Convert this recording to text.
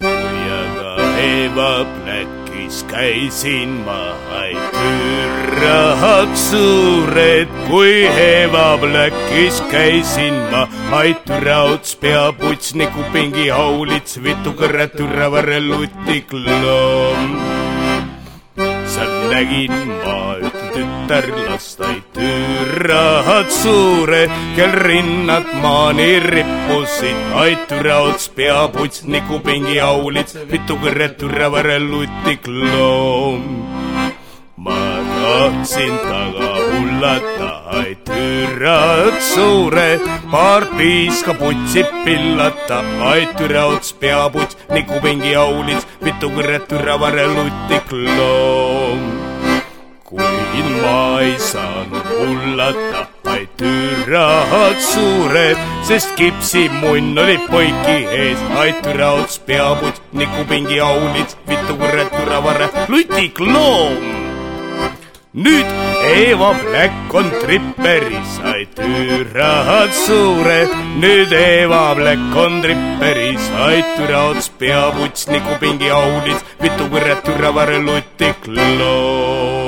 kui aga Eva Blackis käisin ma, türahad suured, kui Eva Blackis käisin ma, ai türauts peaputs, nikupingi haulits, vitukõrre, türavarre, lutikloom. seal nägin ma üht tütarlast, ai türahad suured, kel rinnad maani rippusid, ai türaots, peaputs, nikupingi haulits, vitukõrre, türavare, lutikloom. ma tahtsin taga hullata, ai türad suured, paar piiska putsi pillata, ai türaots, peaputs, nikupingi haulits, vitukõrre, türavare, lutikloom ei saanud hullata, vaid türahad suured, sest kipsimunn oli poiki ees, vaid türaots, peaputs, nikupingi aunits, vitukurre, türavarre, lutikloom. nüüd Eva Black on tripperis, sai türahad suured, nüüd Eva Black on tripperis, sai türaots, peaputs, nikupingi aunits, vitukurre, türavarre, lutikloom